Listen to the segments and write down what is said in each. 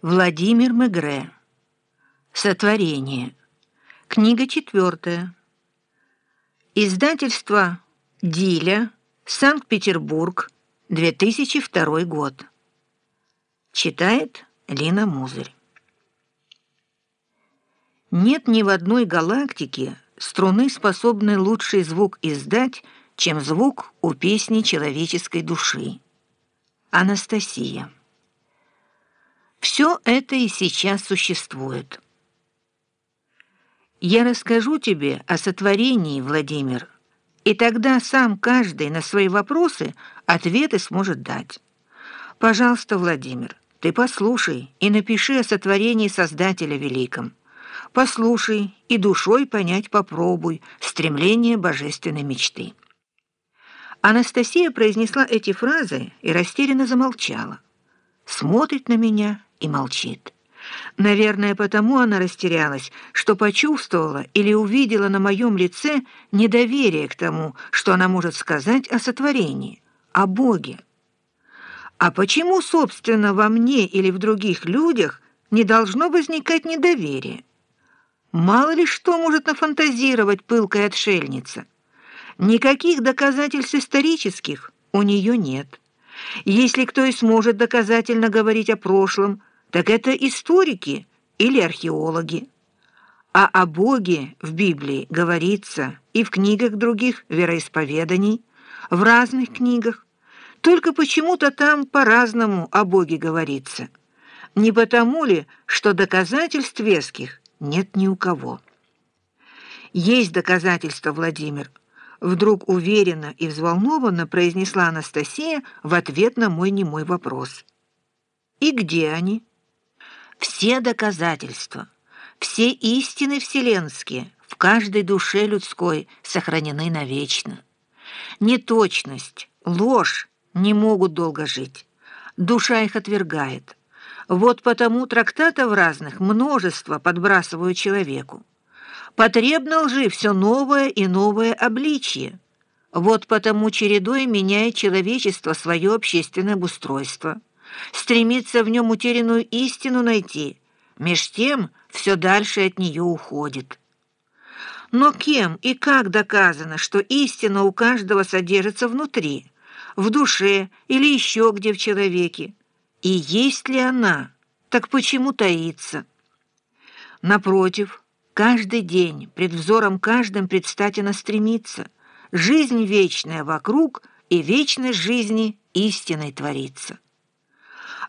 Владимир Мегре. Сотворение. Книга четвертая. Издательство «Диля», Санкт-Петербург, 2002 год. Читает Лина Музырь. Нет ни в одной галактике струны, способной лучший звук издать, чем звук у песни человеческой души. Анастасия. Все это и сейчас существует. Я расскажу тебе о сотворении, Владимир, и тогда сам каждый на свои вопросы ответы сможет дать. Пожалуйста, Владимир, ты послушай и напиши о сотворении Создателя Великом. Послушай и душой понять попробуй стремление божественной мечты. Анастасия произнесла эти фразы и растерянно замолчала. Смотрит на меня и молчит. Наверное, потому она растерялась, что почувствовала или увидела на моем лице недоверие к тому, что она может сказать о сотворении, о Боге. А почему, собственно, во мне или в других людях не должно возникать недоверие? Мало ли что может нафантазировать пылкая отшельница. Никаких доказательств исторических у нее нет. Если кто и сможет доказательно говорить о прошлом, так это историки или археологи. А о Боге в Библии говорится и в книгах других вероисповеданий, в разных книгах. Только почему-то там по-разному о Боге говорится. Не потому ли, что доказательств веских нет ни у кого? Есть доказательства, Владимир. Вдруг уверенно и взволнованно произнесла Анастасия в ответ на мой немой вопрос. «И где они?» «Все доказательства, все истины вселенские в каждой душе людской сохранены навечно. Неточность, ложь не могут долго жить. Душа их отвергает. Вот потому трактатов разных множество подбрасываю человеку. Потребно лжи все новое и новое обличие. Вот потому чередой меняет человечество свое общественное обустройство. Стремится в нем утерянную истину найти, меж тем все дальше от нее уходит. Но кем и как доказано, что истина у каждого содержится внутри, в душе или еще где в человеке? И есть ли она, так почему таится? Напротив, Каждый день пред взором каждым предстательно стремится. Жизнь вечная вокруг, и вечность жизни истиной творится.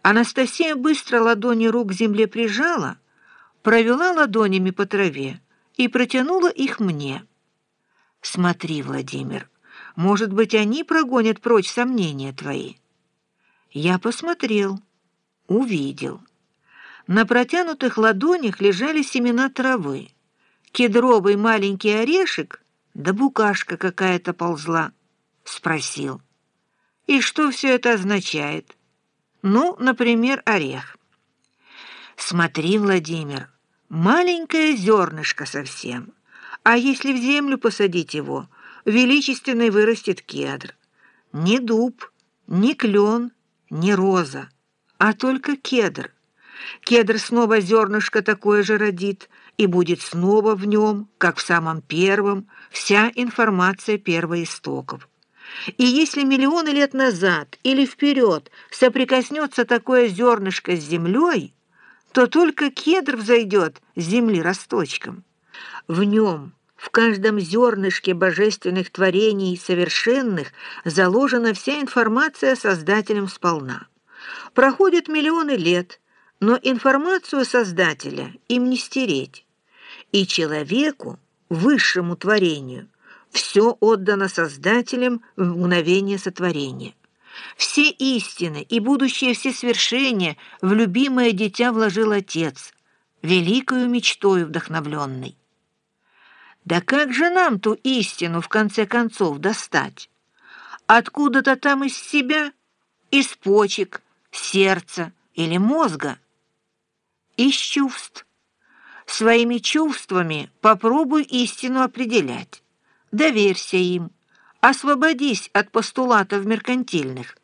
Анастасия быстро ладони рук к земле прижала, провела ладонями по траве и протянула их мне. «Смотри, Владимир, может быть, они прогонят прочь сомнения твои?» Я посмотрел, увидел. На протянутых ладонях лежали семена травы кедровый маленький орешек, да букашка какая-то ползла. Спросил. И что все это означает? Ну, например, орех. Смотри, Владимир, маленькое зернышко совсем. А если в землю посадить его, величественный вырастет кедр. Не дуб, не клен, не роза, а только кедр. Кедр снова зернышко такое же родит, и будет снова в нем, как в самом первом, вся информация первоистоков. И если миллионы лет назад или вперед соприкоснется такое зернышко с землей, то только кедр взойдет с земли росточком. В нем, в каждом зернышке божественных творений совершенных заложена вся информация Создателем сполна. Проходят миллионы лет, но информацию Создателя им не стереть и человеку, высшему творению, все отдано Создателем в мгновение сотворения. Все истины и будущее все свершения в любимое дитя вложил Отец, великою мечтою вдохновленный. Да как же нам ту истину в конце концов достать? Откуда-то там из себя, из почек, сердца или мозга? Из чувств. Своими чувствами попробуй истину определять. Доверься им. Освободись от постулатов меркантильных.